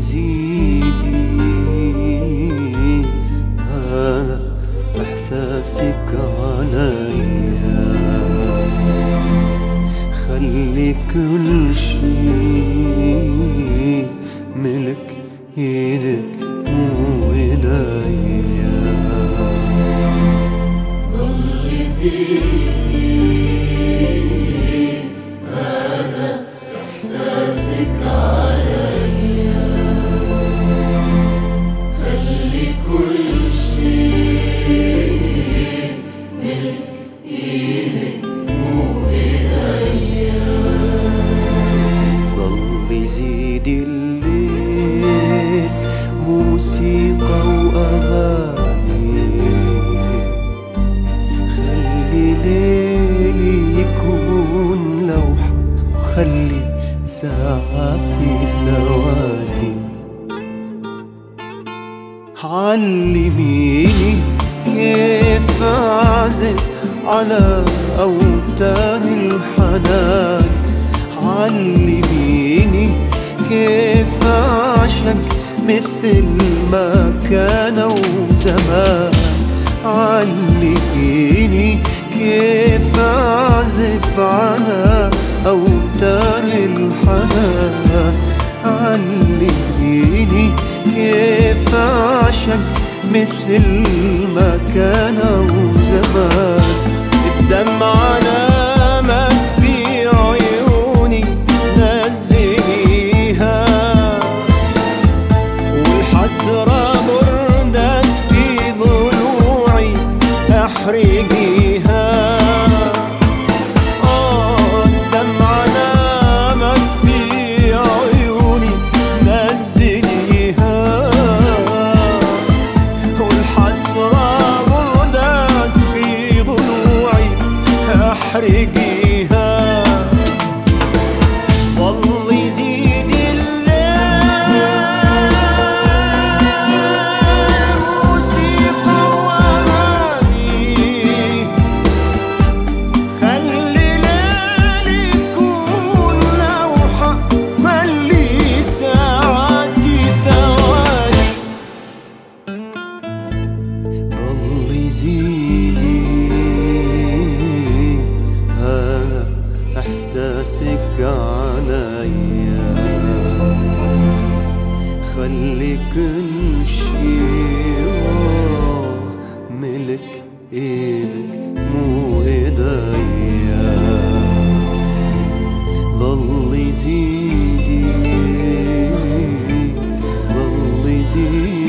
يزيدي. إحساسك عليا خلي كل شي ملك إيدك مو إيديا ظل يزيد. الليل موسيقى وأغاني. خلي ليلي يكون لوحة وخلي ساعاتي ثواني. علميني على أوتار الحنان. علميني كيف أعشق مثل ما كانوا زمان. علميني كيف أعزف على أوتار الحنان. علميني كيف أعشق مثل ما كانوا Afrique. سيدي هذا إحساسك علي. خلي كل شيء ملك إيدك مو إيدي. ضل يزيدي ضل يزيدي